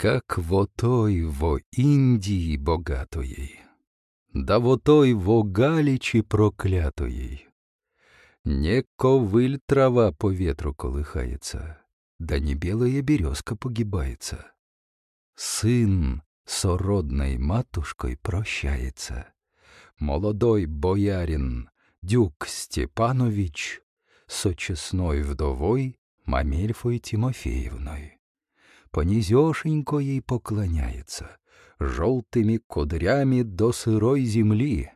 как во той во Индии богатоей, да во той во Галичи проклятоей. Не ковыль трава по ветру колыхается, да не белая березка погибается. Сын с родной матушкой прощается. Молодой боярин Дюк Степанович со честной вдовой Мамельфой Тимофеевной. Понизешенько ей поклоняется, желтыми кудрями до сырой земли.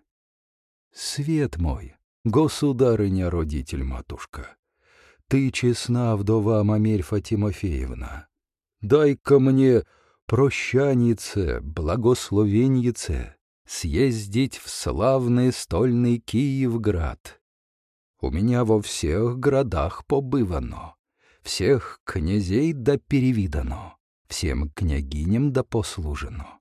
Свет мой, государыня-родитель-матушка, ты честна вдова Мамельфа Тимофеевна. Дай-ка мне прощанице, благословеньице, съездить в славный стольный Киевград. У меня во всех городах побывано, всех князей да перевидано, всем княгиням да послужено.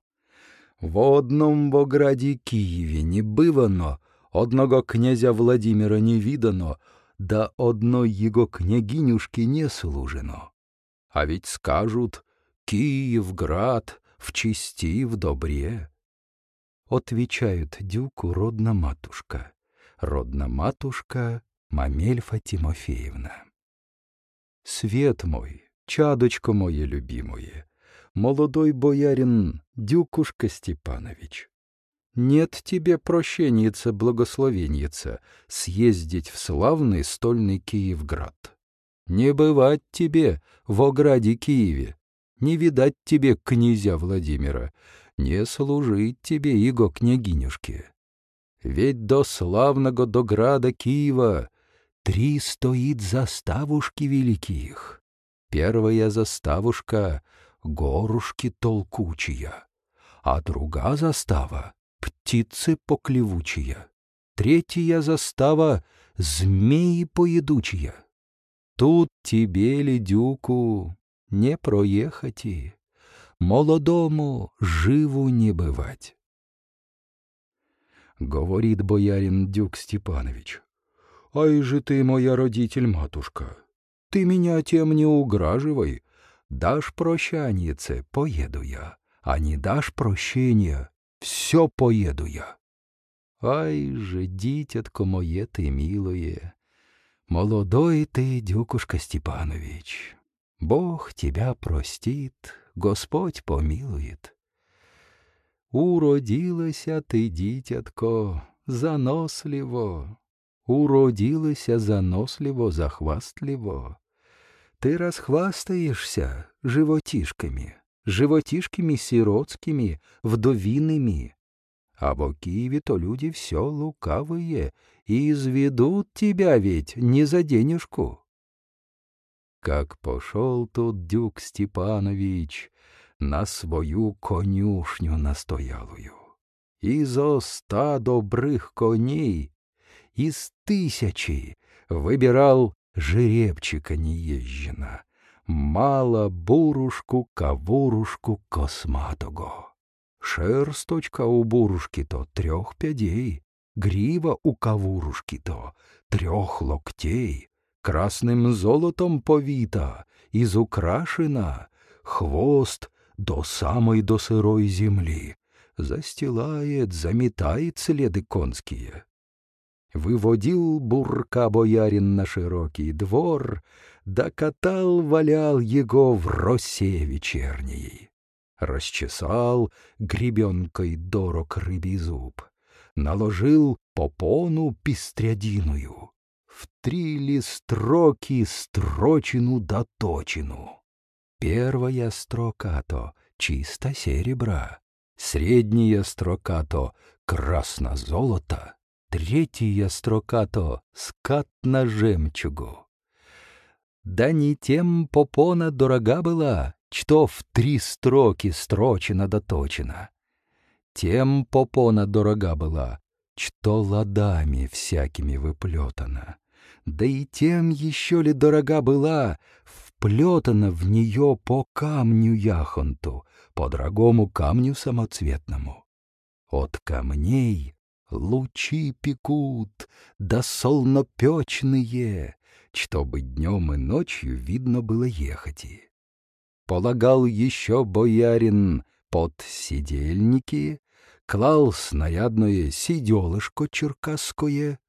В одном во Киеве не бывано, одного князя Владимира не видано, да одной его княгинюшки не служено. А ведь скажут «Киевград в чести в добре». Отвечают дюку родна матушка, родна матушка Мамельфа Тимофеевна. Свет мой, чадочко мое любимое, молодой боярин Дюкушка Степанович, нет тебе прощеница, благословенница, съездить в славный стольный Киевград. Не бывать тебе в ограде Киеве, не видать тебе князя Владимира, не служить тебе его княгинюшке. Ведь до славного до града Киева три стоит заставушки великих. Первая заставушка — горушки толкучия, а друга застава — птицы поклевучия, третья застава — змеи поедучия. Тут тебе, ледюку, не проехать молодому живу не бывать. Говорит боярин Дюк Степанович, «Ай же ты, моя родитель-матушка, ты меня тем не уграживай. Дашь прощанице, поеду я, а не дашь прощения, все поеду я». Ай же, дитятко моє ты милое, молодой ты, Дюкушка Степанович, Бог тебя простит, Господь помилует. Уродилася ты, дитятко, заносливо, уродилася заносливо, захвастливо. Ты расхвастаешься животишками, животишками сиротскими, вдовиными. А в Киеве то люди все лукавые, и изведут тебя ведь не за денежку. Как пошел тут Дюк Степанович на свою конюшню настоялую. И за ста добрых коней из тысячи выбирал жеребчика неезжена, мало бурушку, кавурушку косматого. Шерсточка у бурушки-то трех пядей, грива у кавурушки-то трех локтей, красным золотом повита, изукрашена, хвост до самой до сырой земли, застилает, заметает следы конские. Выводил бурка боярин на широкий двор, да катал, валял его в росе вечерней. Расчесал гребенкой дорог рыбий зуб, наложил попону пестрядиную, в три ли строки строчину доточину. Первая строка то чисто серебра, средняя строка то красно-золото, третья строка то скат на жемчугу. Да не тем попона дорога была, что в три строки строчено доточено. Тем попона дорога была, что ладами всякими выплетана да и тем еще ли дорога была, вплетана в нее по камню яхонту, по дорогому камню самоцветному. От камней лучи пекут, да солнопечные, чтобы днем и ночью видно было ехать. полагал еще боярин под сидельники, клал снарядное сиделышко черкасское,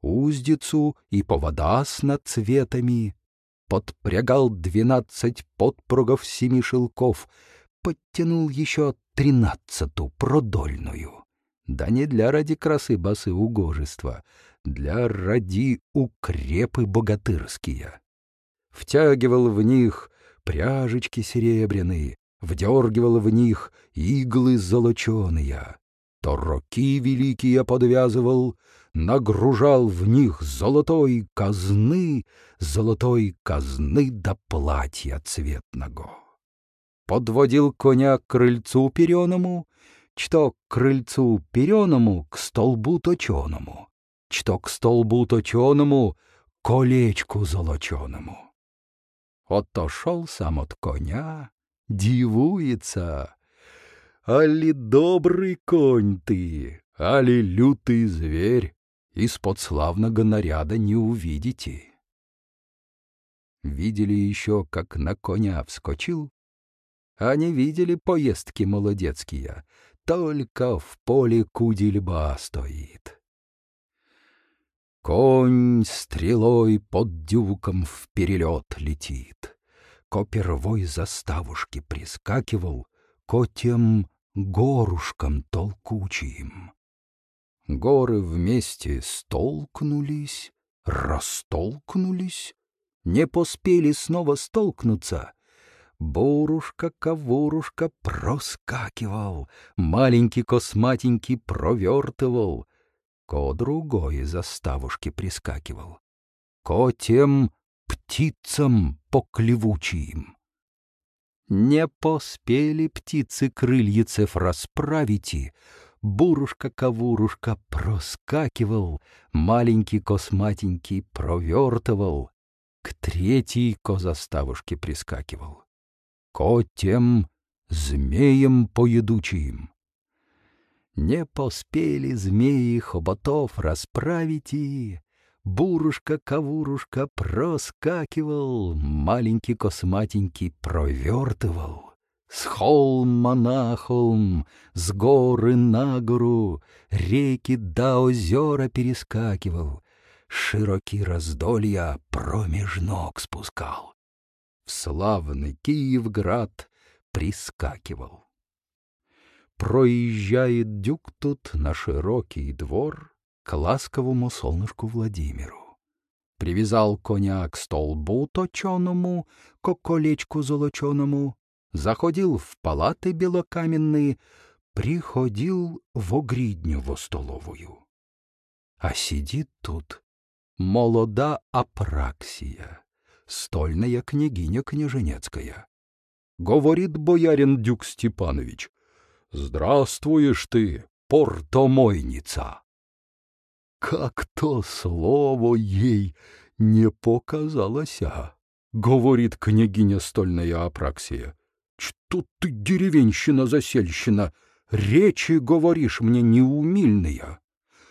уздицу и повода с нацветами, подпрягал двенадцать подпругов семи шелков, подтянул еще тринадцату продольную. Да не для ради красы басы угожества, для ради укрепы богатырские. Втягивал в них пряжечки серебряные, вдергивал в них иглы золоченые, то роки великие подвязывал, нагружал в них золотой казны, золотой казны до платья цветного. Подводил коня к крыльцу переному, что к крыльцу переному, к столбу точеному, что к столбу точеному, колечку золоченому. Отошел сам от коня, дивуется. Али добрый конь ты, али лютый зверь, из-под славного наряда не увидите. Видели еще, как на коня вскочил? А не видели поездки молодецкие, только в поле кудельба стоит. Конь стрелой под дюком в перелет летит. Ко первой заставушке прискакивал, ко тем горушкам толкучим. Горы вместе столкнулись, растолкнулись, не поспели снова столкнуться. Бурушка-ковурушка проскакивал, маленький косматенький провертывал, ко другой заставушке прискакивал, ко тем птицам поклевучим. Не поспели птицы крыльецев расправить, бурушка-ковурушка проскакивал, маленький косматенький провертывал, к третьей козаставушке прискакивал, ко тем змеям поедучим. Не поспели змеи хоботов расправить и бурушка-ковурушка проскакивал, маленький косматенький провертывал. С холма на холм, с горы на гору, реки до озера перескакивал, широкий раздолья промеж ног спускал. В славный Киевград прискакивал. Проезжает дюк тут на широкий двор, к ласковому солнышку Владимиру. Привязал коня к столбу точеному, к колечку золоченому, заходил в палаты белокаменные, приходил в огридню столовую. А сидит тут молода Апраксия, стольная княгиня княженецкая. Говорит боярин Дюк Степанович, «Здравствуешь ты, портомойница!» Как то слово ей не показалось, а? Говорит княгиня стольная Апраксия. Что ты, деревенщина-засельщина, речи говоришь мне неумильные?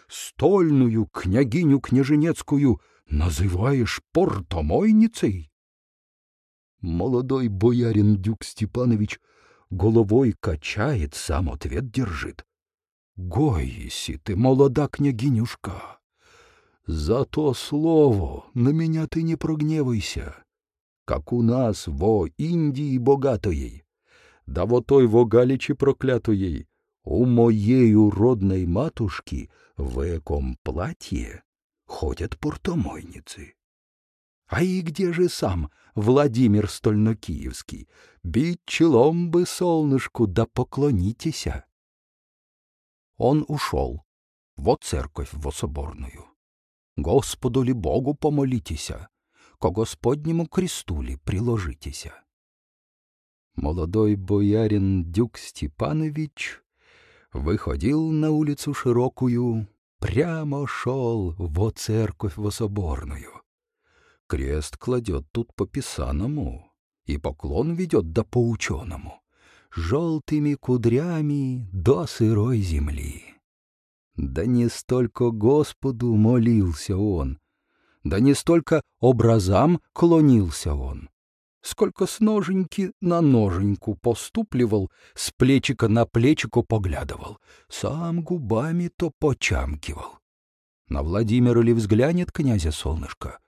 Стольную княгиню княженецкую называешь портомойницей? Молодой боярин Дюк Степанович головой качает, сам ответ держит. Гоиси ты, молода княгинюшка, за то слово на меня ты не прогневайся, как у нас во Индии богатоей, да во той во Галичи проклятоей, у моей уродной матушки в эком платье ходят портомойницы. А и где же сам Владимир Стольнокиевский? Бить челом бы солнышку, да поклонитеся он ушел во церковь во соборную. Господу ли Богу помолитеся, ко Господнему кресту ли приложитеся. Молодой боярин Дюк Степанович выходил на улицу широкую, прямо шел во церковь во соборную. Крест кладет тут по писаному и поклон ведет да по ученому желтыми кудрями до сырой земли. Да не столько Господу молился он, да не столько образам клонился он, сколько с ноженьки на ноженьку поступливал, с плечика на плечико поглядывал, сам губами-то почамкивал. На Владимира ли взглянет князя солнышко,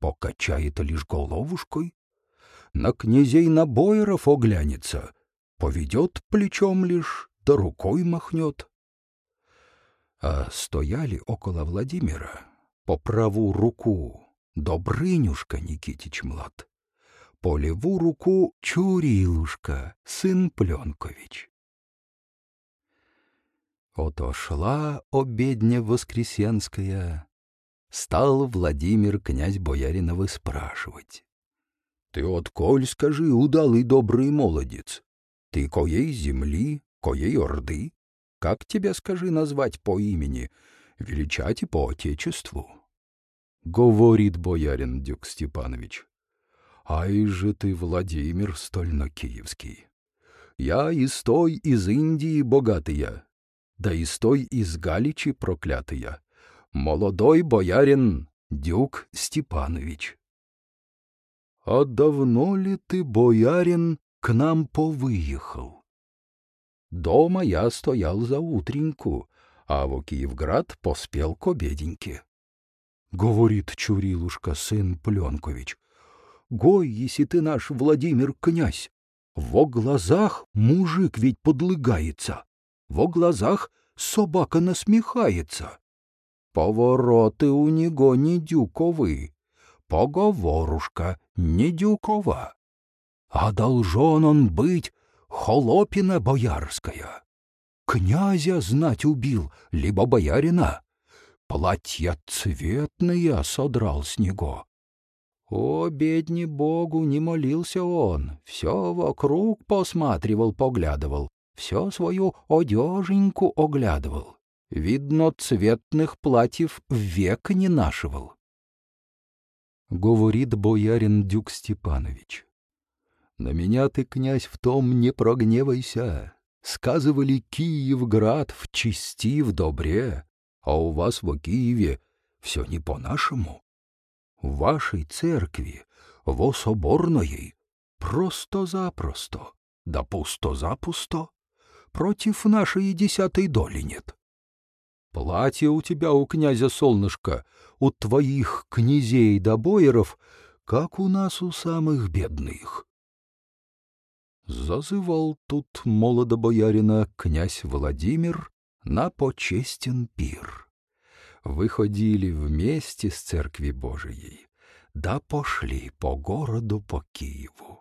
покачает лишь головушкой, на князей на бояров оглянется, поведет плечом лишь, да рукой махнет. А стояли около Владимира по праву руку Добрынюшка Никитич Млад, по леву руку Чурилушка, сын Пленкович. Ото шла обедня воскресенская, стал Владимир князь Боярина выспрашивать. Ты отколь, скажи, удалый добрый молодец? Ты коей земли, коей орды? Как тебя, скажи, назвать по имени, величать и по отечеству? Говорит боярин Дюк Степанович. Ай же ты, Владимир, стольно-киевский. Я из той из Индии богатая, да из той из Галичи проклятая. Молодой боярин Дюк Степанович. А давно ли ты, боярин, к нам повыехал? Дома я стоял за утреньку, а в Киевград поспел к обеденьке. Говорит Чурилушка, сын Пленкович. Гой, если ты наш Владимир князь, во глазах мужик ведь подлыгается, во глазах собака насмехается. Повороты у него не дюковы, поговорушка не дюкова. А должен он быть холопина боярская. Князя знать убил, либо боярина. Платья цветные содрал с него. О, бедни богу, не молился он, все вокруг посматривал, поглядывал, все свою одеженьку оглядывал. Видно, цветных платьев век не нашивал. Говорит боярин Дюк Степанович. На меня ты, князь, в том не прогневайся. Сказывали Киевград в чести, в добре, а у вас в Киеве все не по-нашему. В вашей церкви, во соборной, просто-запросто, да пусто-запусто, против нашей десятой доли нет. Платье у тебя, у князя Солнышко, у твоих князей да бояров, как у нас у самых бедных. Зазывал тут молодо боярина князь Владимир на почестен пир. Выходили вместе с церкви Божией, да пошли по городу по Киеву.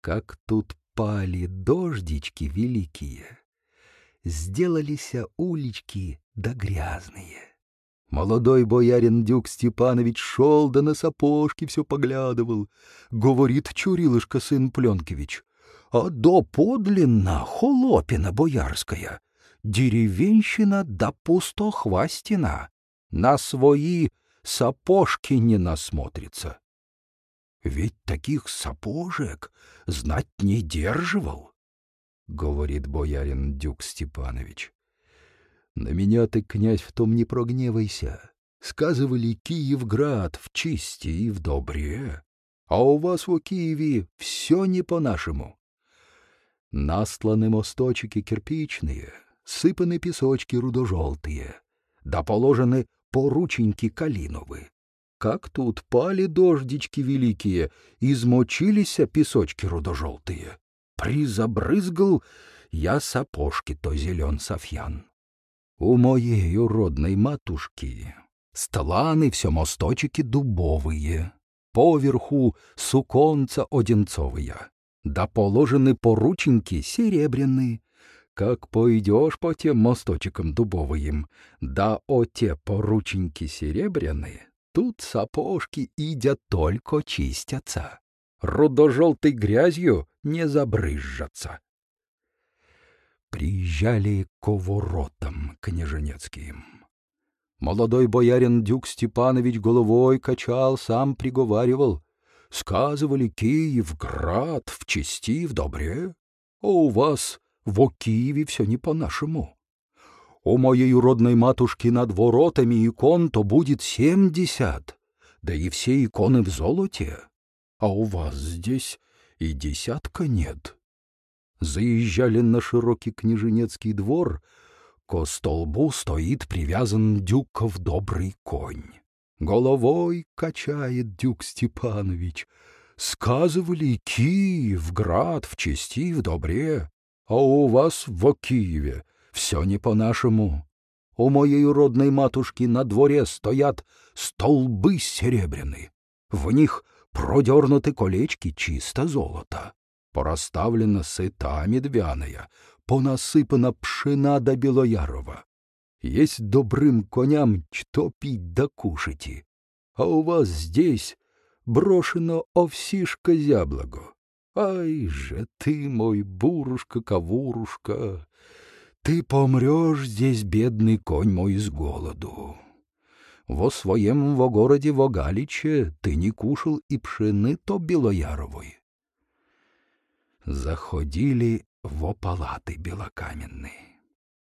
Как тут пали дождички великие, сделались улички да грязные. Молодой боярин Дюк Степанович шел да на сапожки все поглядывал. Говорит Чурилышка сын Пленкевич, а до подлинна холопина боярская, деревенщина да пустохвастина, на свои сапожки не насмотрится. Ведь таких сапожек знать не держивал говорит боярин Дюк Степанович. На меня ты, князь, в том не прогневайся. Сказывали Киевград в чисти и в добре, а у вас в Киеве все не по-нашему. Настланы мосточки кирпичные, сыпаны песочки рудожелтые, да положены порученьки калиновы. Как тут пали дождички великие, измочились песочки рудожелтые призабрызгал я сапожки то зелен софьян. У моей уродной матушки стланы все мосточки дубовые, поверху суконца одинцовые, да положены порученьки серебряные. Как пойдешь по тем мосточкам дубовым, да о те порученьки серебряные, тут сапожки идя только чистятся рудо-желтой грязью не забрызжатся. Приезжали к воротам княженецким. Молодой боярин Дюк Степанович головой качал, сам приговаривал. Сказывали Киев, град, в чести, в добре. А у вас в Киеве все не по-нашему. У моей уродной матушки над воротами икон то будет семьдесят, да и все иконы в золоте а у вас здесь и десятка нет. Заезжали на широкий княженецкий двор, ко столбу стоит привязан дюков добрый конь. Головой качает дюк Степанович. Сказывали, Киев, град в чести, в добре, а у вас в Киеве все не по-нашему. У моей родной матушки на дворе стоят столбы серебряные. В них продернуты колечки чисто золота. Пораставлена сыта медвяная, понасыпана пшена до Белоярова. Есть добрым коням что пить да кушайте. А у вас здесь брошено овсишка зяблого. Ай же ты, мой бурушка-кавурушка, ты помрешь здесь, бедный конь мой, с голоду. Во своем во городе во Галиче ты не кушал и пшены то Белояровой. Заходили во палаты белокаменные,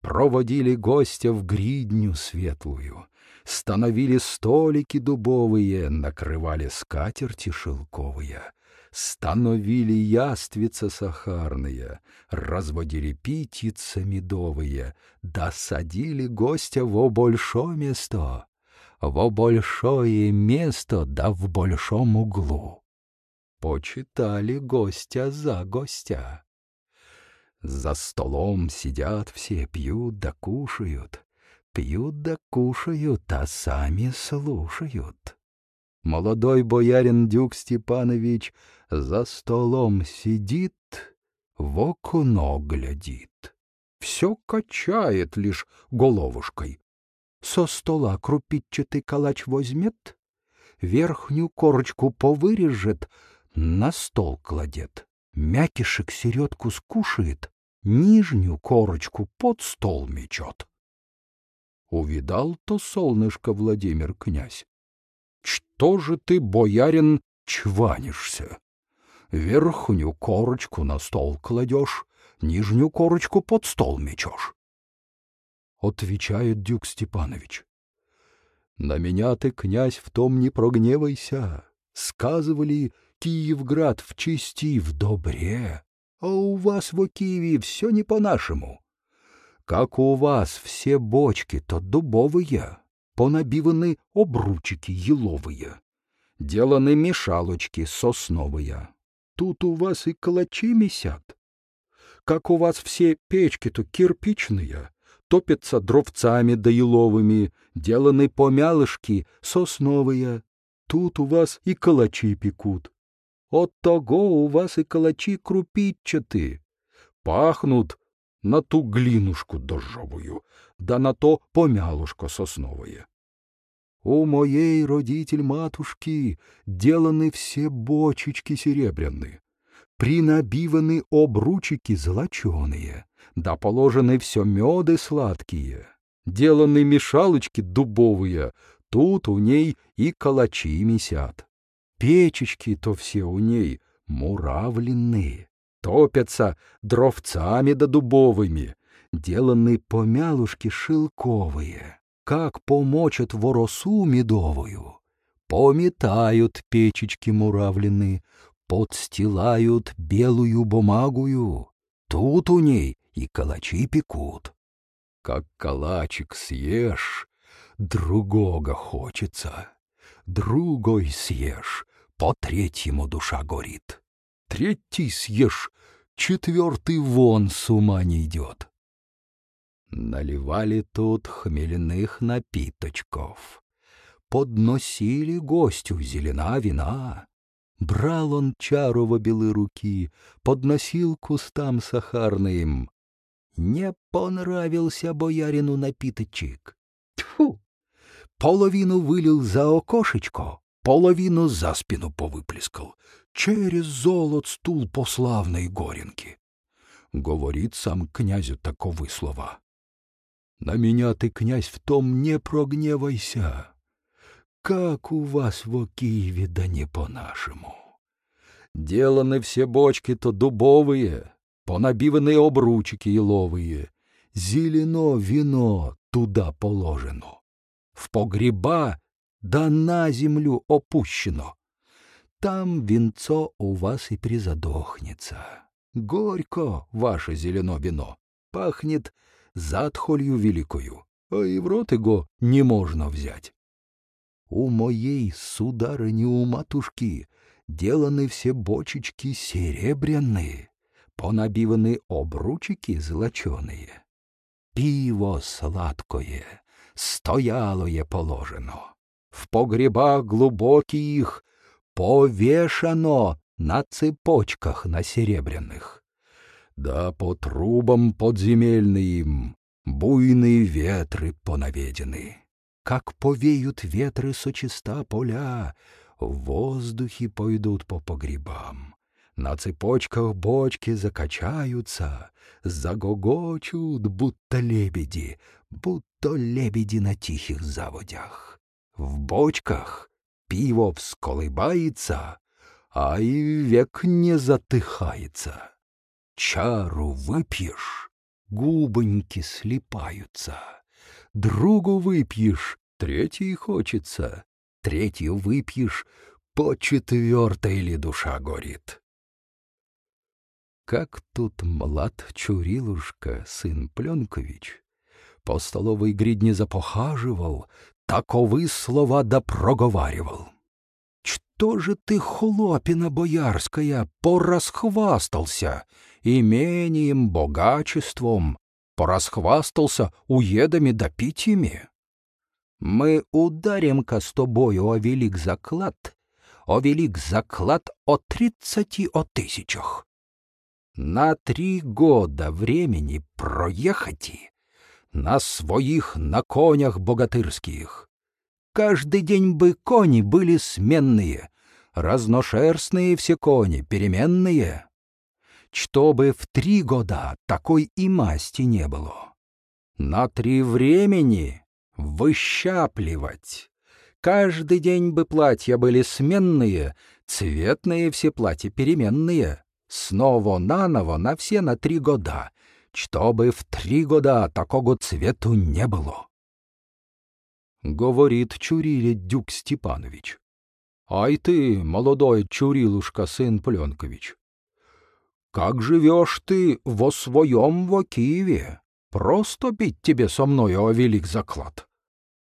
проводили гостя в гридню светлую, становили столики дубовые, накрывали скатерти шелковые, становили яствица сахарные, разводили питица медовые, досадили гостя во большое место, во большое место да в большом углу. Почитали гостя за гостя. За столом сидят все, пьют да кушают, пьют да кушают, а сами слушают. Молодой боярин Дюк Степанович за столом сидит, в окно глядит. Все качает лишь головушкой. Со стола крупичатый калач возьмет, верхнюю корочку повырежет, на стол кладет, мякишек середку скушает, нижнюю корочку под стол мечет. Увидал то солнышко Владимир князь. Что же ты, боярин, чванишься? Верхнюю корочку на стол кладешь, нижнюю корочку под стол мечешь. Отвечает Дюк Степанович. На меня ты, князь, в том не прогневайся. Сказывали, Киевград в чести, в добре, а у вас в Киеве все не по-нашему. Как у вас все бочки, то дубовые, понабиваны обручики еловые, деланы мешалочки сосновые. Тут у вас и калачи месят. Как у вас все печки-то кирпичные, топятся дровцами да еловыми, деланы помялышки сосновые. Тут у вас и калачи пекут. От того у вас и калачи крупичаты. Пахнут на ту глинушку дожжовую, да на то помялушко сосновое. У моей родитель-матушки деланы все бочечки серебряные, принабиваны обручики золоченые, да положены все меды сладкие, деланы мешалочки дубовые, тут у ней и калачи месят. Печечки-то все у ней муравленные, топятся дровцами да дубовыми, деланы помялушки шелковые, как помочат воросу медовую, пометают печечки муравленные, подстилают белую бумагую, тут у ней и калачи пекут. Как калачик съешь, другого хочется, другой съешь, по третьему душа горит. Третий съешь, четвертый вон с ума не идет. Наливали тут хмельных напиточков. Подносили гостю зелена вина. Брал он чару в обелы руки, подносил кустам сахарным. Не понравился боярину напиточек. Тьфу! Половину вылил за окошечко, половину за спину повыплескал. Через золот стул по славной горенке. Говорит сам князю таковы слова. На меня ты, князь, в том не прогневайся. Как у вас в Киеве, да не по-нашему. Деланы все бочки-то дубовые, понабиваны обручики еловые, зелено вино туда положено в погреба да на землю опущено. там винцо у вас и призадохнется. Горько ваше зелено вино, пахнет затхолью великою, а и в рот его не можно взять. У моей сударыни у матушки деланы все бочечки серебряные, понабиваны обручики золоченые. Пиво сладкое, стоялое положено. В погребах глубоких повешано на цепочках на серебряных. Да по трубам подземельным буйные ветры понаведены. Как повеют ветры сочиста поля, в воздухе пойдут по погребам. На цепочках бочки закачаются, загогочут, будто лебеди, будто лебеди на тихих заводях. В бочках пиво всколыбается, а и век не затыхается. Чару выпьешь, губоньки слипаются. Другу выпьешь, третий хочется, третью выпьешь, по четвертой ли душа горит. Как тут млад Чурилушка, сын Пленкович, по столовой гридне запохаживал, таковы слова да проговаривал. Что же ты, хлопина боярская, порасхвастался имением, богачеством, порасхвастался уедами да питьями? Мы ударим-ка с тобою о велик заклад, о велик заклад о тридцати о тысячах. На три года времени проехать на своих на конях богатырских. Каждый день бы кони были сменные, разношерстные все кони, переменные. Чтобы в три года такой и масти не было. На три времени выщапливать. Каждый день бы платья были сменные, цветные все платья переменные. Снова наново на все на три года, чтобы в три года такого цвету не было. Говорит Чуриле Дюк Степанович. Ай ты, молодой Чурилушка, сын Пленкович, как живешь ты во своем во Киеве? Просто бить тебе со мною о велик заклад.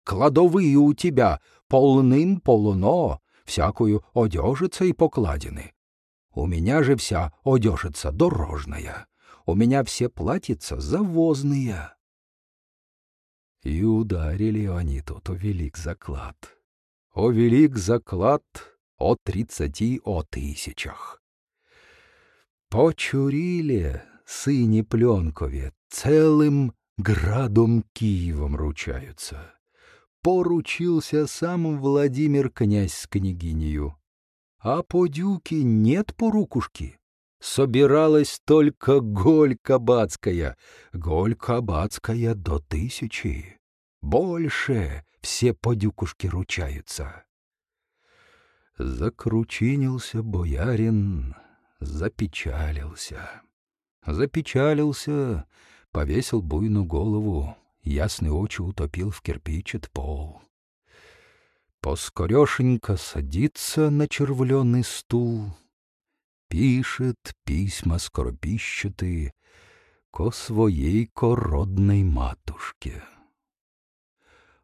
Кладовые у тебя полным-полно, всякую одежица и покладины. У меня же вся одежица дорожная, у меня все платьица завозные. И ударили они тут о велик заклад. О велик заклад о тридцати о тысячах. Почурили сыне Пленкове целым градом Киевом ручаются. Поручился сам Владимир князь с княгинею. А по дюке нет порукушки. Собиралась только голь кабацкая, голь кабацкая до тысячи. Больше все по дюкушке ручаются. Закручинился боярин, запечалился. Запечалился, повесил буйную голову, ясные очи утопил в кирпичет пол. Поскорешенько садится на червленый стул, пишет письма скоропищатые ко своей кородной матушке.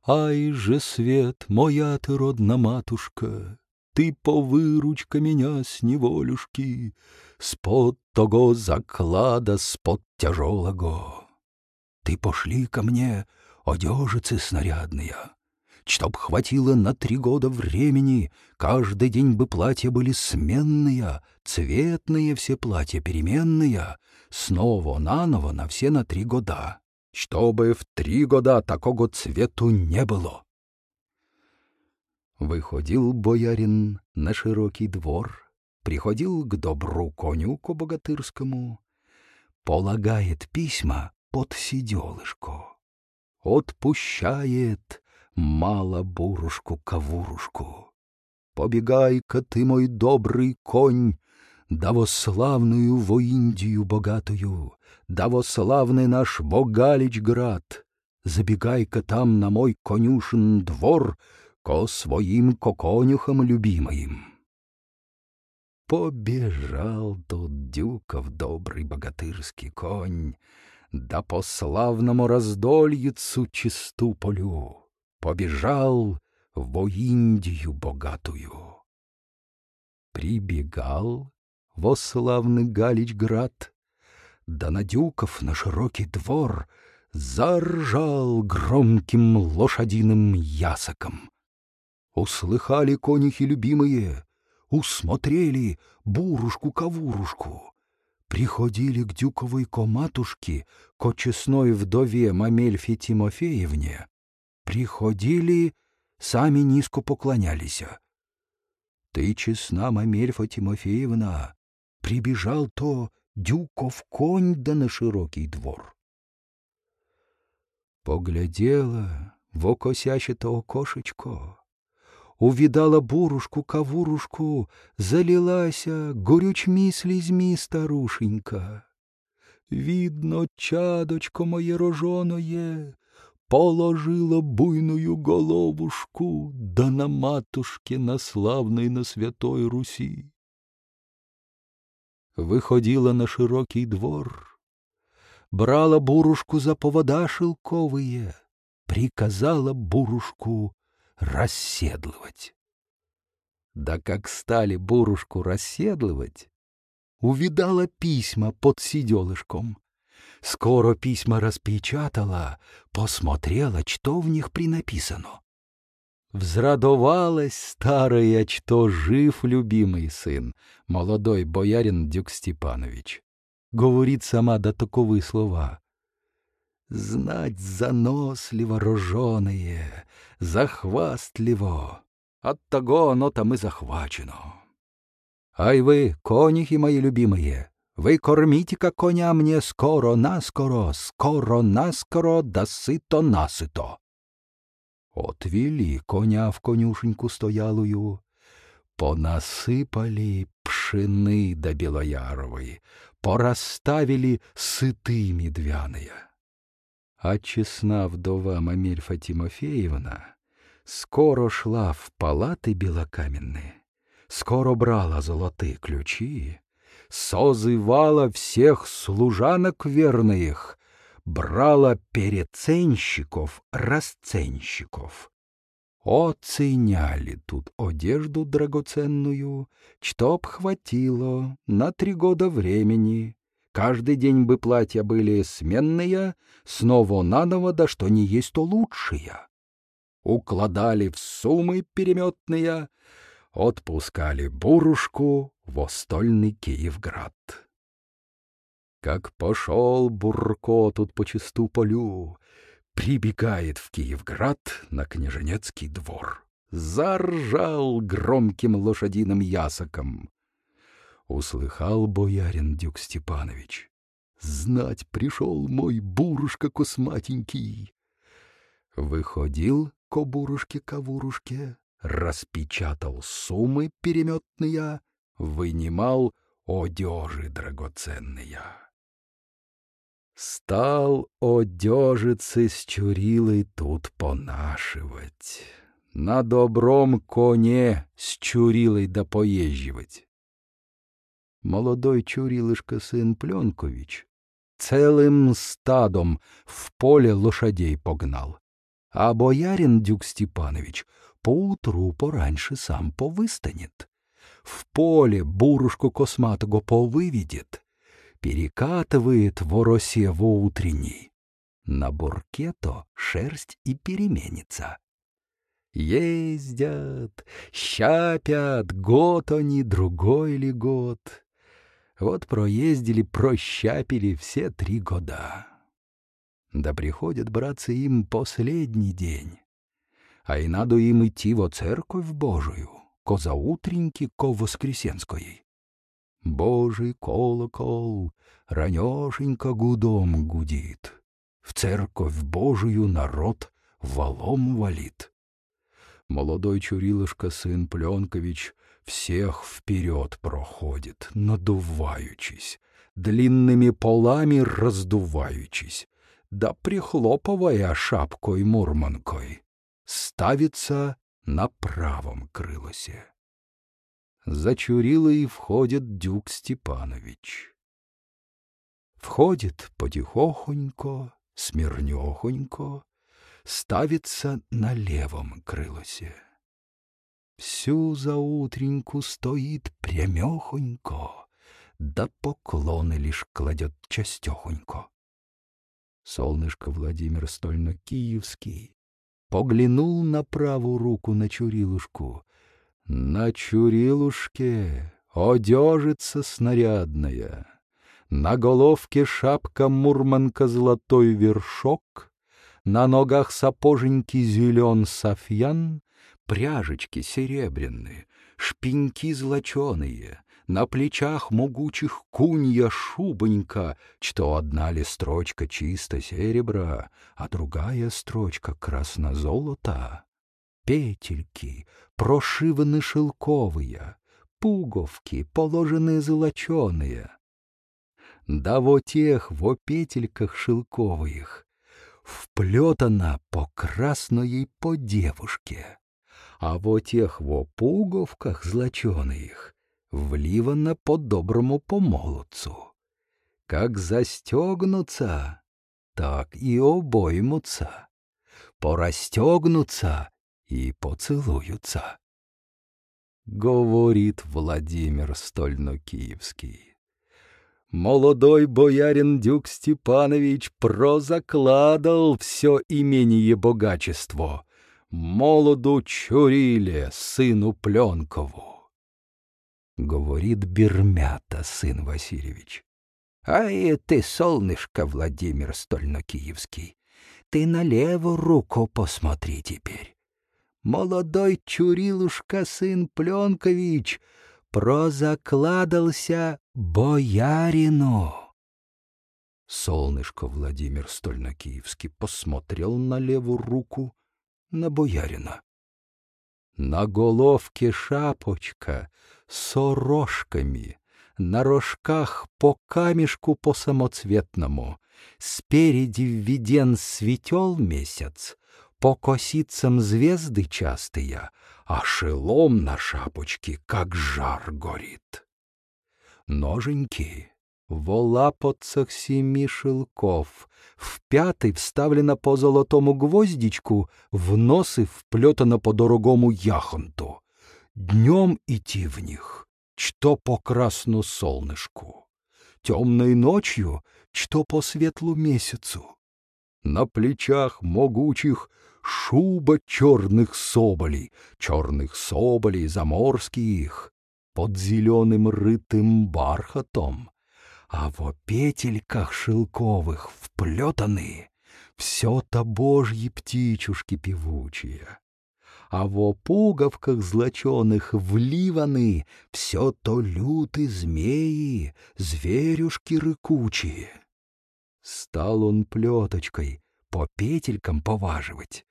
Ай же свет, моя ты родна матушка, ты повыручка меня с неволюшки, Спод того заклада, спод тяжелого. Ты пошли ко мне, одежицы снарядные, Чтоб хватило на три года времени, Каждый день бы платья были сменные, Цветные все платья переменные, Снова наново на все на три года, Чтобы в три года такого цвету не было. Выходил боярин на широкий двор, приходил к добру конюку богатырскому, полагает письма под сиделышку, отпущает мало бурушку-кавурушку. Побегай-ка ты, мой добрый конь, да во славную во Индию богатую, да во славный наш Богалич-град, забегай-ка там на мой конюшен двор, ко своим коконюхам любимым. Побежал тот Дюков добрый богатырский конь, да по славному раздольицу чистополю побежал во Индию богатую. Прибегал во славный Галичград, да на Дюков на широкий двор заржал громким лошадиным ясоком. Услыхали конюхи любимые, усмотрели бурушку-кавурушку. Приходили к Дюковой коматушке, ко честной вдове Мамельфе Тимофеевне. Приходили, сами низко поклонялись. Ты честна, Мамельфа Тимофеевна, прибежал то Дюков конь да на широкий двор. Поглядела в окосяще-то окошечко, увидала бурушку-кавурушку, залилася горючми слізьми старушенька. Видно, чадочко моє рожоноє, положила буйную головушку, да на матушке на славной на святой Руси. Выходила на широкий двор, брала бурушку за повода шелковые, приказала бурушку расседлывать. Да как стали бурушку расседлывать, увидала письма под сиделышком. Скоро письма распечатала, посмотрела, что в них принаписано. Взрадовалась старая, что жив любимый сын, молодой боярин Дюк Степанович. Говорит сама до таковы слова. Знать заносливо рожоные, захвастливо, от того оно там и захвачено. Ай вы, конихи мои любимые, вы кормите-ка коня мне скоро-наскоро, скоро-наскоро, да сыто-насыто. Отвели коня в конюшеньку стоялую, понасыпали пшены до белояровой, порасставили сыты медвяные. А честна вдова Мамельфа Тимофеевна скоро шла в палаты белокаменные, скоро брала золотые ключи, созывала всех служанок верных, брала переценщиков, расценщиков. Оценяли тут одежду драгоценную, чтоб хватило на три года времени. Каждый день бы платья были сменные, снова наново, да что не есть то лучшие. Укладали в суммы переметные, отпускали бурушку в остольный Киевград. Как пошел Бурко тут по чисту полю, прибегает в Киевград на княженецкий двор. Заржал громким лошадиным ясоком. Услыхал боярин Дюк Степанович. Знать пришел мой бурушка косматенький. Выходил ко бурушке-кавурушке, распечатал суммы переметные, вынимал одежи драгоценные. Стал одежицы с Чурилой тут понашивать, на добром коне с Чурилой да поезживать. Молодой Чурилышка сын Пленкович целым стадом в поле лошадей погнал, а боярин Дюк Степанович поутру пораньше сам повыстанет. В поле бурушку косматого повыведет, перекатывает в оросе во утренний. На буркето шерсть и переменится. Ездят, щапят, год они, другой ли год. Вот проездили, прощапили все три года. Да приходят, братцы, им последний день. А и надо им идти во церковь Божию, ко заутреньки, ко воскресенской. Божий колокол ранешенько гудом гудит. В церковь Божию народ валом валит. Молодой Чурилышка, сын Пленкович, всех вперед проходит, надуваючись, длинными полами раздуваючись, да прихлопывая шапкой мурманкой, ставится на правом крылосе. За Чурилой входит Дюк Степанович. Входит потихохонько, смирнехонько, ставится на левом крылосе. Всю заутреньку стоит прямехонько, да поклоны лишь кладет частехонько. Солнышко Владимир Стольно-Киевский поглянул на правую руку на Чурилушку. На Чурилушке одежица снарядная, на головке шапка мурманка золотой вершок, на ногах сапоженьки зелен софьян, пряжечки серебряные, шпеньки злоченые, на плечах могучих кунья шубонька, что одна ли строчка чисто серебра, а другая строчка красно-золота. Петельки прошиваны шелковые, пуговки положены золоченые. Да во тех во петельках шелковых вплетана по красной по девушке, а во тех во пуговках злоченых вливано по-доброму по молодцу. Как застегнутся, так и обоймутся, порастегнутся и поцелуются. Говорит Владимир Стольно-Киевский. Молодой боярин Дюк Степанович прозакладал все имение богачество молоду Чуриле, сыну Пленкову говорит Бермята, сын Васильевич. Ай, ты, солнышко, Владимир Стольно-Киевский, ты на левую руку посмотри теперь. Молодой Чурилушка, сын Пленкович, прозакладался боярину. Солнышко Владимир Стольно-Киевский посмотрел на левую руку, на боярина. На головке шапочка с рожками, на рожках по камешку по самоцветному, спереди введен светел месяц, по косицам звезды частые, а шелом на шапочке, как жар горит. Ноженьки в лапотцах семи шелков, в пятый вставлено по золотому гвоздичку, в носы вплетано по дорогому яхонту. Днем идти в них, что по красну солнышку, темной ночью, что по светлу месяцу. На плечах могучих шуба черных соболей, черных соболей заморских, под зеленым рытым бархатом, а во петельках шелковых вплетаны все-то божьи птичушки певучие, а во пуговках злоченых вливаны все то люты змеи, зверюшки рыкучие. Стал он плеточкой по петелькам поваживать.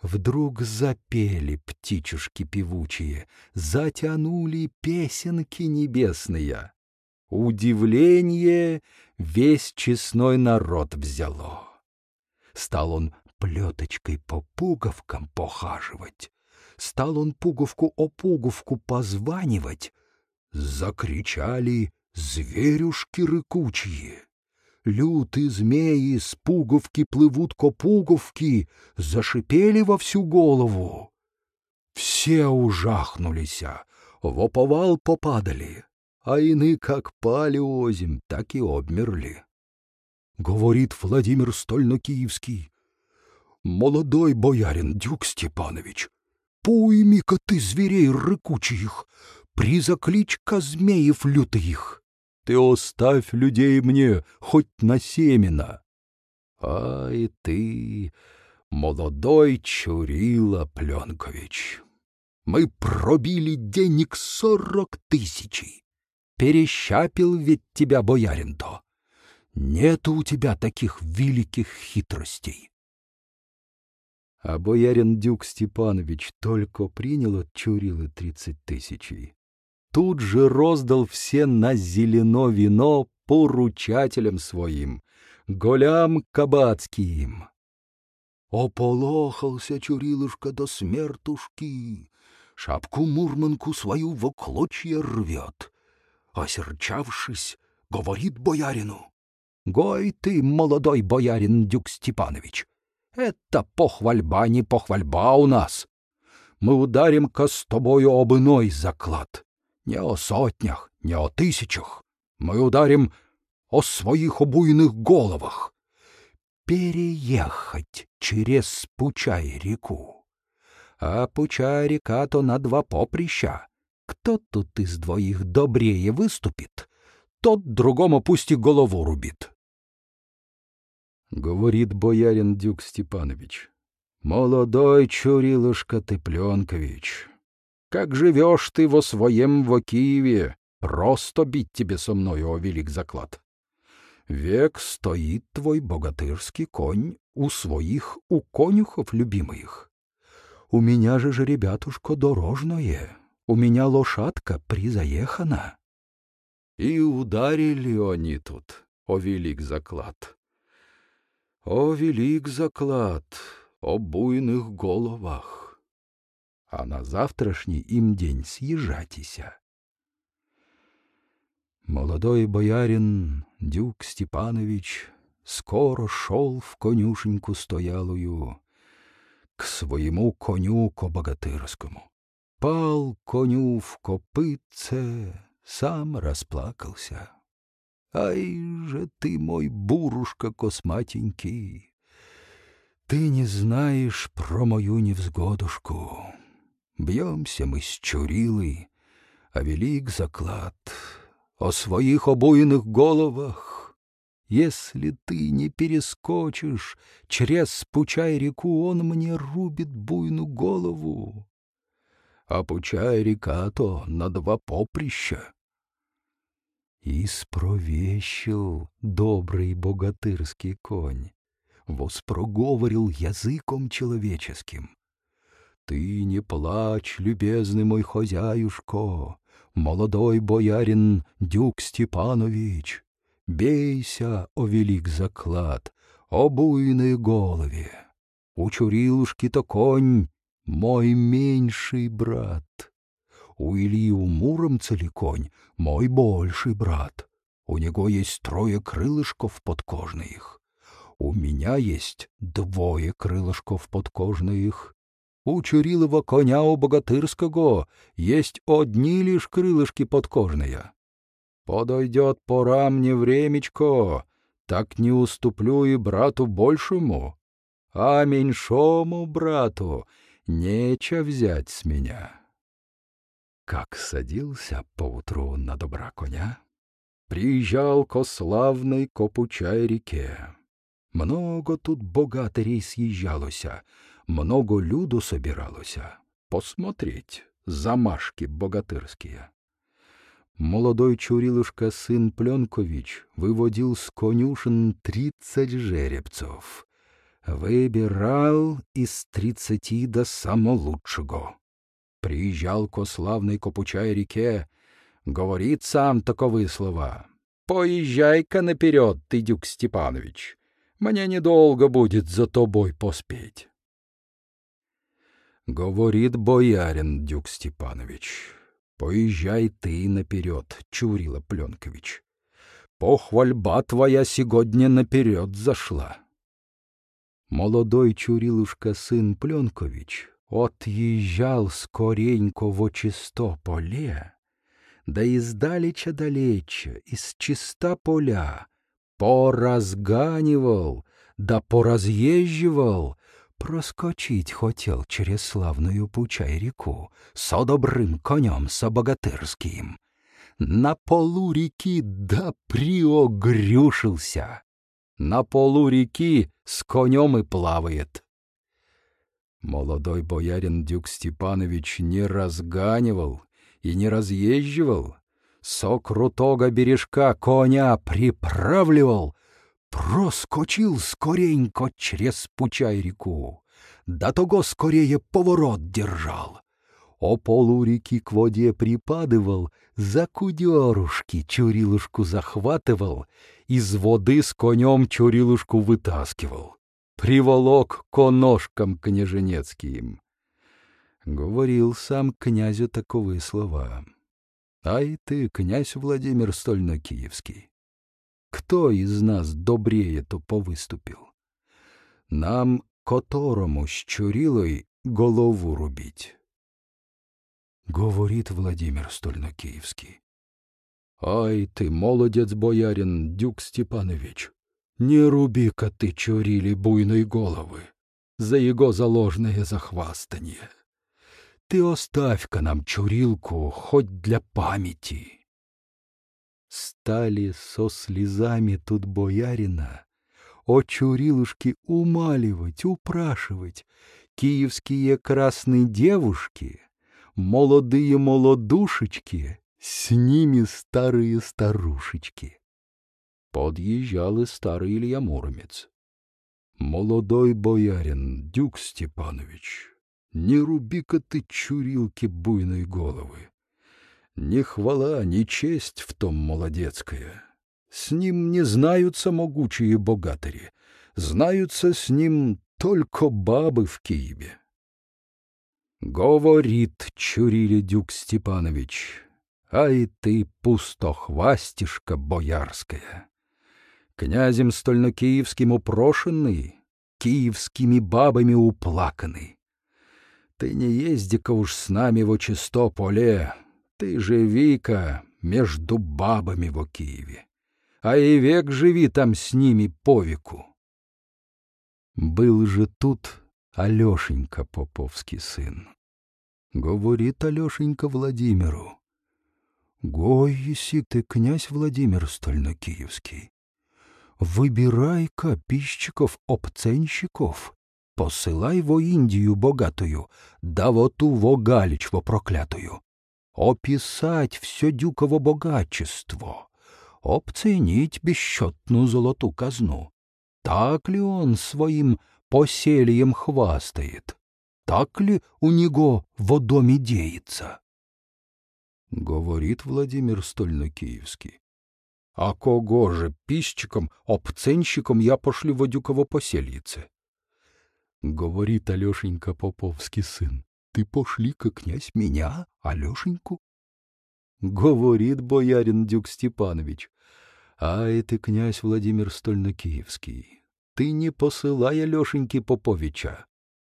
Вдруг запели птичушки певучие, затянули песенки небесные. Удивление весь честной народ взяло. Стал он плеточкой по пуговкам похаживать, стал он пуговку о пуговку позванивать. Закричали зверюшки рыкучие. Лютые змеи с пуговки плывут ко пуговки, зашипели во всю голову. Все ужахнулись, в оповал попадали а ины как пали озим, так и обмерли. Говорит Владимир Стольно-Киевский. Молодой боярин Дюк Степанович, пойми-ка ты зверей рыкучих, призакличка змеев лютых. Ты оставь людей мне хоть на семена. Ай ты, молодой Чурила Пленкович, мы пробили денег сорок тысячей. Перещапил ведь тебя боярин-то. Нету у тебя таких великих хитростей. А боярин Дюк Степанович только принял от Чурилы тридцать тысячей. Тут же роздал все на зелено вино поручателям своим, голям кабацким. Ополохался Чурилушка до смертушки, шапку-мурманку свою в клочья рвет. Осерчавшись, говорит боярину. «Гой ты, молодой боярин Дюк Степанович, это похвальба не похвальба у нас. Мы ударим-ка с тобою об иной заклад. Не о сотнях, не о тысячах. Мы ударим о своих обуйных головах. Переехать через Пучай-реку. А Пучай-река то на два поприща. Кто тут из двоих добрее выступит, тот другому пусть и голову рубит. Говорит боярин Дюк Степанович. Молодой Чурилушка ты, Пленкович, как живешь ты во своем во Киеве, просто бить тебе со мною, о велик заклад. Век стоит твой богатырский конь у своих, у конюхов любимых. У меня же же, ребятушка, дорожное, у меня лошадка призаехана. И ударили они тут, о велик заклад. О велик заклад, о буйных головах. А на завтрашний им день съезжатися. Молодой боярин Дюк Степанович скоро шел в конюшеньку стоялую к своему коню ко-богатырскому. Пал коню в копытце, сам расплакался. Ай же ты, мой бурушка косматенький, ты не знаешь про мою невзгодушку. Бьемся мы с Чурилой, а велик заклад о своих обуйных головах. Если ты не перескочишь через Пучай-реку, он мне рубит буйну голову. А Пучай-река-то на два поприща. И спровещил добрый богатырский конь воспроговорил языком человеческим. «Ты не плачь, любезный мой хозяюшко, молодой боярин Дюк Степанович, бейся, о велик заклад, о буйной голове. У Чурилушки-то конь мой меньший брат. У Ильи у Муромца ли конь мой больший брат. У него есть трое крылышков подкожных. У меня есть двое крылышков подкожных. У Чурилова коня у богатырского есть одни лишь крылышки подкожные. Подойдет пора мне времечко, так не уступлю и брату большему, а меньшому брату нечего взять с меня. Как садился поутру на добра коня, приезжал ко славной Копучай реке. Много тут богатырей съезжалося, много люду собиралося. Посмотреть замашки богатырские. Молодой Чурилушка сын Пленкович выводил с конюшен тридцать жеребцов. Выбирал из тридцати до самолучшего. Приезжал ко славной Копучай реке, говорит сам таковы слова. «Поезжай-ка наперед, ты, Дюк Степанович, мне недолго будет за тобой поспеть. Говорит боярин Дюк Степанович, поезжай ты наперед, Чурила Пленкович. Похвальба твоя сегодня наперед зашла. Молодой Чурилушка сын Пленкович отъезжал скоренько во чисто поле, да издалеча далече, из чиста поля, поразганивал, да поразъезживал, проскочить хотел через славную Пучай-реку со добрым конем, со богатырским. На полу реки да приогрюшился. На полу реки с конем и плавает. Молодой боярин Дюк Степанович не разганивал и не разъезживал, со крутого бережка коня приправливал, проскочил скоренько через Пучай-реку, до того скорее поворот держал. О полу реки к воде припадывал, за кудерушки Чурилушку захватывал, из воды с конем Чурилушку вытаскивал. Приволок коножкам княженецким. Говорил сам князю таковые слова. Ай ты, князь Владимир Стольно-Киевский, кто из нас добрее-то повыступил? Нам которому з Чурилой голову рубить? Говорит Владимир Стольно-Киевский. Ай ты, молодец, боярин Дюк Степанович, не руби-ка ты Чурили буйной головы за его заложное захвастание. Ты оставь-ка нам Чурилку хоть для памяти. Стали со слезами тут боярина, о Чурилушке умаливать, упрашивать, киевские красные девушки, молодые молодушечки, с ними старые старушечки. Подъезжал и старый Илья Муромец. Молодой боярин Дюк Степанович, не руби-ка ты чурилки буйной головы. Ни хвала, ни честь в том молодецкая. С ним не знаются могучие богатыри, знаются с ним только бабы в Киеве. Говорит Чурили Дюк Степанович, ай ты пустохвастишка боярская. Князем стольно-киевским упрошенный, киевскими бабами уплаканный. Ты не езди-ка уж с нами во чисто поле, ты живи-ка между бабами во Киеве, а и век живи там с ними по веку. Был же тут Алешенька Поповский сын. Говорит Алешенька Владимиру. Гой, еси ты, князь Владимир Стольно-Киевский. Выбирай-ка пищиков-обценщиков, посылай во Индию богатую, да вот во Галич во проклятую описать все дюково богачество, обценить бесчетную золоту казну. Так ли он своим посельем хвастает? Так ли у него в доме деется? Говорит Владимир Стольно-Киевский. А кого же пищиком, обценщиком я пошлю в Дюково посельице? Говорит Алешенька Поповский сын ты пошли-ка, князь, меня, Алешеньку? Говорит боярин Дюк Степанович. Ай ты, князь Владимир Стольно-Киевский, ты не посылай Алешеньки Поповича.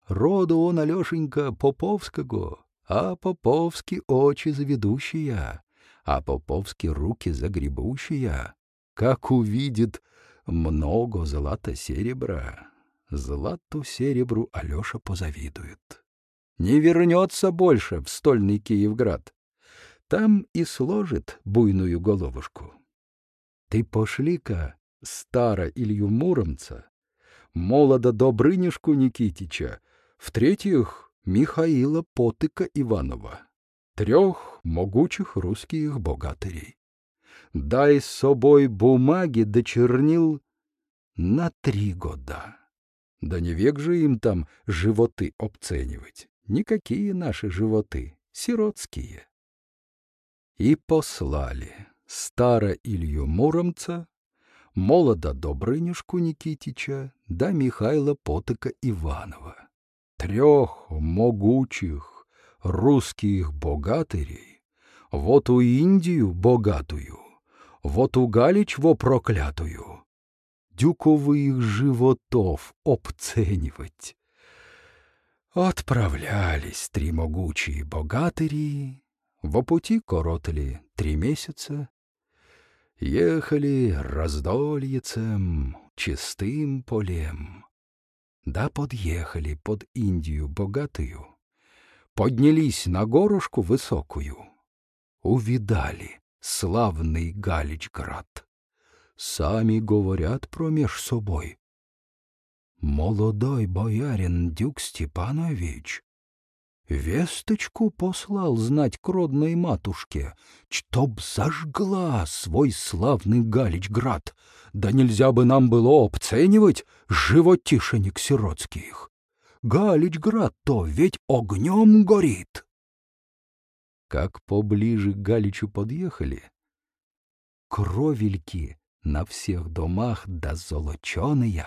Роду он, Алешенька, Поповского, а Поповски очи заведущие, а Поповски руки загребущие. Как увидит много злата-серебра, злату-серебру Алеша позавидует не вернется больше в стольный Киевград. Там и сложит буйную головушку. Ты пошли-ка, стара Илью Муромца, молода Добрынюшку Никитича, в-третьих, Михаила Потыка Иванова, трех могучих русских богатырей. Дай с собой бумаги да чернил на три года. Да не век же им там животы обценивать никакие наши животы, сиротские. И послали стара Илью Муромца, молода Добрынюшку Никитича да Михайла Потыка Иванова, трех могучих русских богатырей, вот у Индию богатую, вот у Галич во проклятую, дюковых животов обценивать, Отправлялись три могучие богатыри, во пути коротали три месяца, ехали раздольицем, чистым полем. Да подъехали под Индию богатую, поднялись на горушку высокую, увидали славный Галичград. Сами говорят промеж собой, молодой боярин Дюк Степанович весточку послал знать к родной матушке, чтоб зажгла свой славный Галичград, да нельзя бы нам было обценивать животишенек сиротских. Галичград-то ведь огнем горит. Как поближе к Галичу подъехали, кровельки на всех домах да золоченые,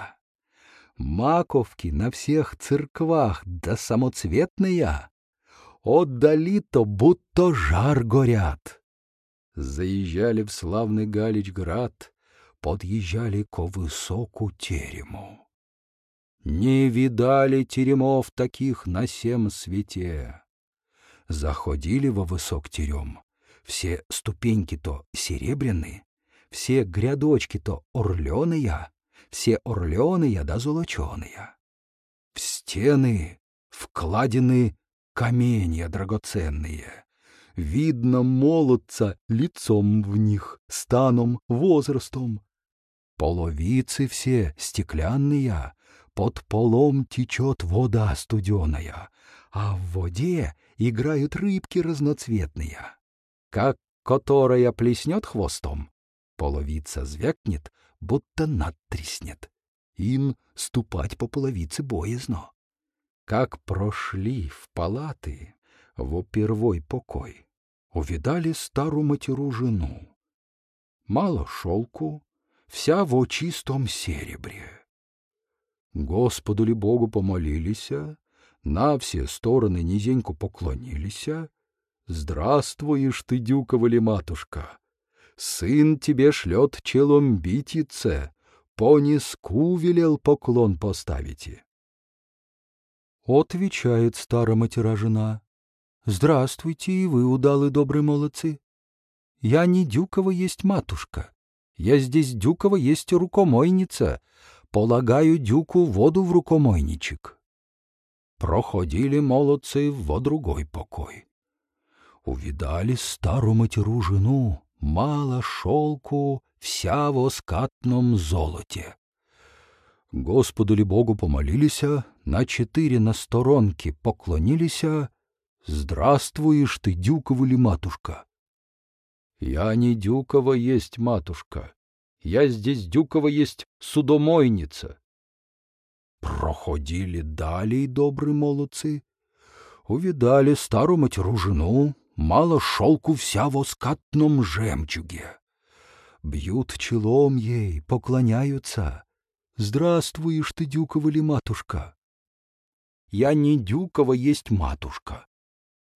маковки на всех церквах, да самоцветные, отдали-то будто жар горят. Заезжали в славный Галич-град, подъезжали ко высоку терему. Не видали теремов таких на всем свете. Заходили во высок терем, все ступеньки-то серебряные, все грядочки-то орленые, все орленые да золоченые. В стены вкладены каменья драгоценные. Видно молодца лицом в них, станом, возрастом. Половицы все стеклянные, под полом течет вода студеная, а в воде играют рыбки разноцветные. Как которая плеснет хвостом, половица звякнет, будто надтреснет. Ин ступать по половице боязно. Как прошли в палаты, во первой покой, увидали стару матеру жену. Мало шелку, вся во чистом серебре. Господу ли Богу помолились, на все стороны низенько поклонились. Здравствуешь ты, дюкова ли матушка! Сын тебе шлет челом битице, по низку велел поклон поставите. Отвечает стара матера жена. Здравствуйте и вы, удалы добрые молодцы. Я не Дюкова есть матушка. Я здесь Дюкова есть рукомойница. Полагаю Дюку воду в рукомойничек. Проходили молодцы во другой покой. Увидали стару матеру жену, мало шелку, вся в оскатном золоте. Господу ли Богу помолилися, на четыре на сторонки поклонилися, «Здравствуешь ты, Дюкова ли матушка?» «Я не Дюкова есть матушка, я здесь Дюкова есть судомойница». Проходили далее добрые молодцы, увидали старую матеру жену, мало шелку вся в оскатном жемчуге. Бьют челом ей, поклоняются. Здравствуешь ты, Дюкова ли матушка? Я не Дюкова есть матушка.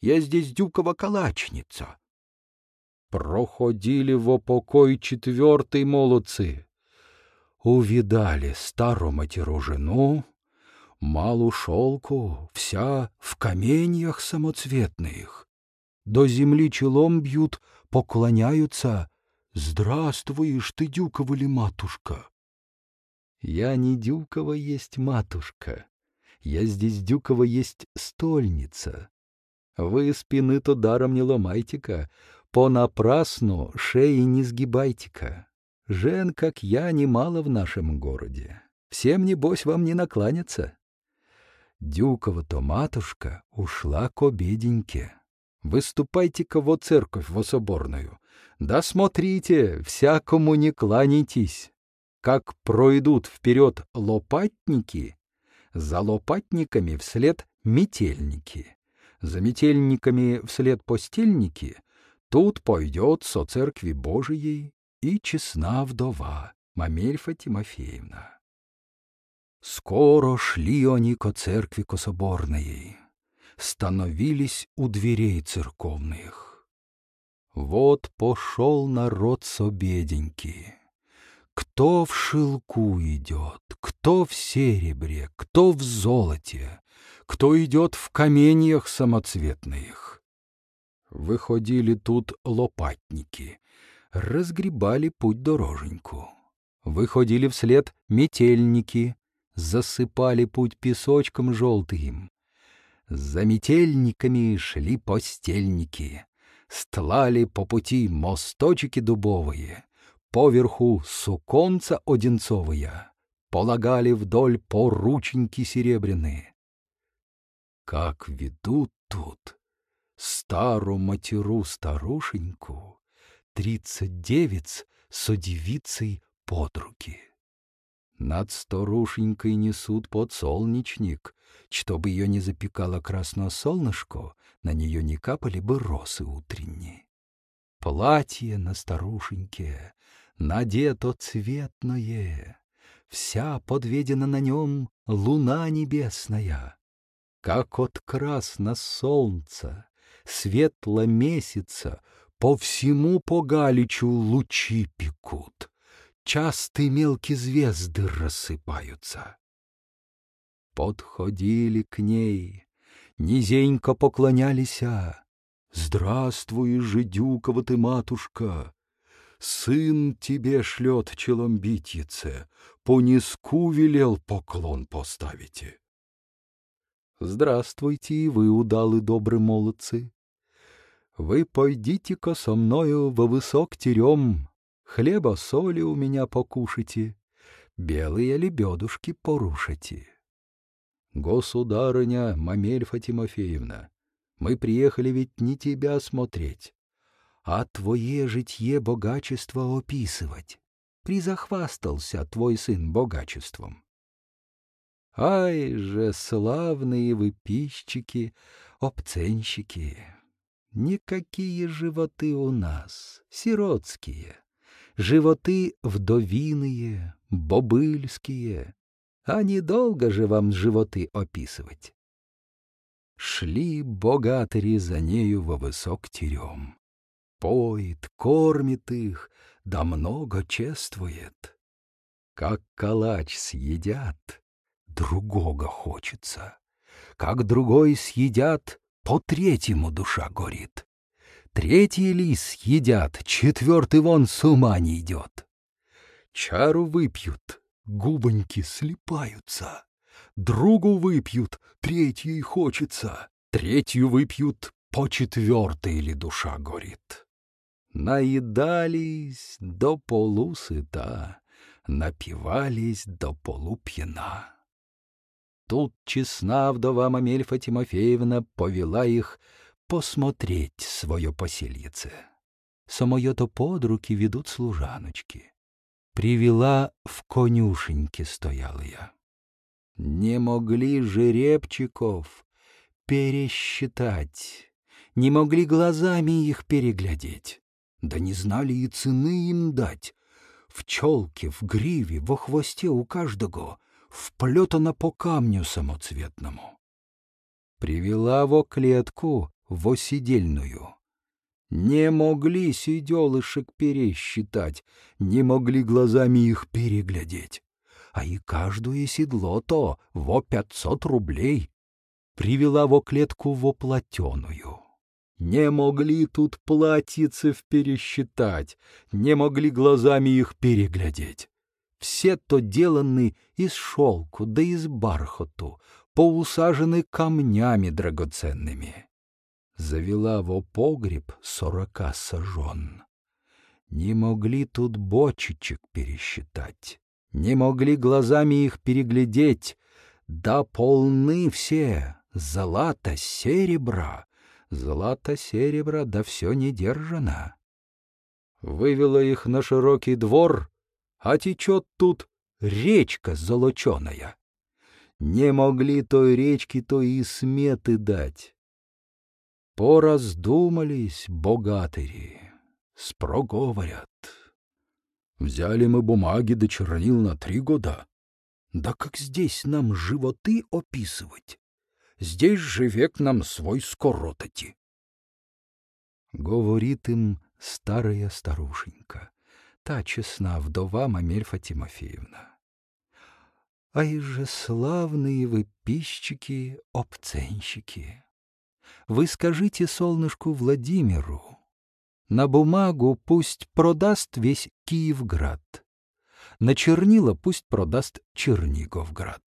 Я здесь Дюкова калачница. Проходили во покой четвертый молодцы. Увидали старую матеру жену, малу шелку, вся в каменьях самоцветных до земли челом бьют, поклоняются. Здравствуешь ты, Дюкова ли матушка? Я не Дюкова есть матушка. Я здесь Дюкова есть стольница. Вы спины-то даром не ломайте-ка, понапрасну шеи не сгибайте-ка. Жен, как я, немало в нашем городе. Всем, небось, вам не накланяться. Дюкова-то матушка ушла к обеденьке. Выступайте-ка во церковь, во соборную. Да смотрите, всякому не кланяйтесь. Как пройдут вперед лопатники, за лопатниками вслед метельники, за метельниками вслед постельники, тут пойдет со церкви Божией и честна вдова Мамельфа Тимофеевна. Скоро шли они ко церкви кособорной становились у дверей церковных. Вот пошел народ с обеденьки. Кто в шелку идет, кто в серебре, кто в золоте, кто идет в каменьях самоцветных. Выходили тут лопатники, разгребали путь дороженьку. Выходили вслед метельники, засыпали путь песочком желтым, за метельниками шли постельники, стлали по пути мосточки дубовые, поверху суконца одинцовые, полагали вдоль порученьки серебряные. Как ведут тут стару матеру старушеньку, тридцать девиц с девицей под руки. Над старушенькой несут подсолнечник, чтобы ее не запекало красное солнышко, на нее не капали бы росы утренние. Платье на старушеньке надето цветное, вся подведена на нем луна небесная. как от красно солнца, светло месяца, по всему погаличу лучи пекут, частые мелкие звезды рассыпаются. Подходили к ней, низенько поклонялись, «Здравствуй, жидюкова ты, матушка! Сын тебе шлет челомбитице, по низку велел поклон поставите». Здравствуйте вы, удалы добрые молодцы. Вы пойдите-ка со мною во высок терем, хлеба соли у меня покушайте, белые лебедушки порушите. Государыня Мамельфа Тимофеевна, мы приехали ведь не тебя смотреть, а твое житье богачество описывать. Призахвастался твой сын богачеством. Ай же, славные вы обценщики! Никакие животы у нас, сиротские, животы вдовиные, бобыльские, а недолго же вам животы описывать. Шли богатыри за нею во высок терем. Поет, кормит их, да много чествует. Как калач съедят, другого хочется. Как другой съедят, по третьему душа горит. Третий лис едят, четвертый вон с ума не идет. Чару выпьют, губоньки слипаются. Другу выпьют, третьей хочется, третью выпьют, по четвертой ли душа горит. Наедались до полусыта, напивались до полупьяна. Тут честна вдова Мамельфа Тимофеевна повела их посмотреть свое посельице. Самое-то под руки ведут служаночки. Привела в конюшеньке стояла я. Не могли жеребчиков пересчитать, не могли глазами их переглядеть, да не знали и цены им дать. В челке, в гриве, во хвосте у каждого вплетано по камню самоцветному. Привела во клетку, во сидельную. Не могли сиделышек пересчитать, не могли глазами их переглядеть а и каждое седло-то во пятьсот рублей. Привела во клетку во. Не могли тут платьицев пересчитать, не могли глазами их переглядеть. Все то деланы из шелку да из бархату, поусажены камнями драгоценными. Завела во погреб сорока сажен. Не могли тут бочечек пересчитать не могли глазами их переглядеть, да полны все злато серебра, злато серебра, да все не держано. Вывела их на широкий двор, а течет тут речка золоченая. Не могли той речки то и сметы дать. Пораздумались богатыри, спроговорят. Взяли мы бумаги до чернил на три года. Да как здесь нам животы описывать? Здесь же век нам свой скоротати. Говорит им старая старушенька, та честна вдова Мамельфа Тимофеевна. Ай же славные вы пищики, обценщики! Вы скажите солнышку Владимиру, на бумагу пусть продаст весь Киевград. На чернила пусть продаст Черниговград.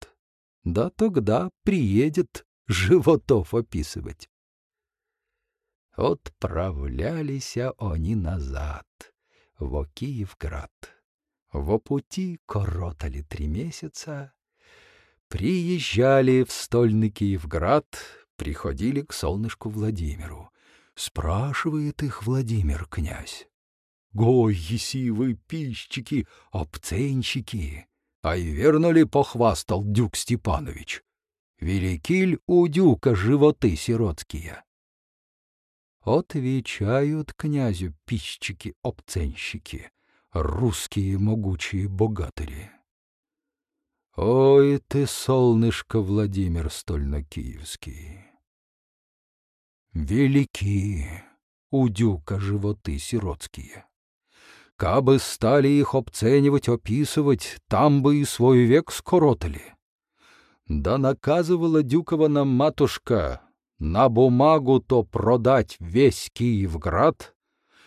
Да тогда приедет животов описывать. Отправлялись они назад, во Киевград. Во пути коротали три месяца. Приезжали в стольный Киевград, приходили к солнышку Владимиру. Спрашивает их Владимир князь. Гой, еси вы, пищики, обценщики! А и верно ли похвастал Дюк Степанович? Велики ль у Дюка животы сиротские? Отвечают князю пищики-обценщики, русские могучие богатыри. Ой ты, солнышко Владимир Стольно-Киевский! Велики у дюка животы сиротские. Кабы стали их обценивать, описывать, там бы и свой век скоротали. Да наказывала Дюкова нам матушка на бумагу то продать весь Киевград,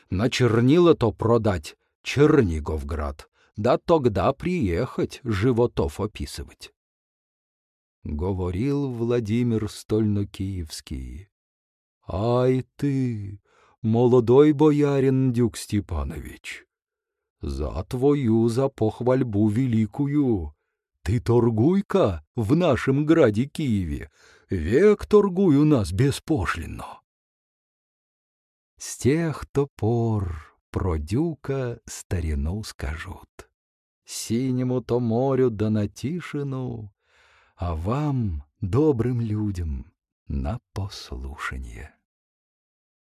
на чернила то продать Черниговград, да тогда приехать животов описывать. Говорил Владимир Стольно-Киевский. Ай ты, молодой боярин Дюк Степанович, за твою за похвальбу великую. Ты торгуй-ка в нашем граде Киеве, век торгуй у нас беспошлинно. С тех то пор про дюка старину скажут. Синему то морю да на тишину, а вам, добрым людям, на послушание.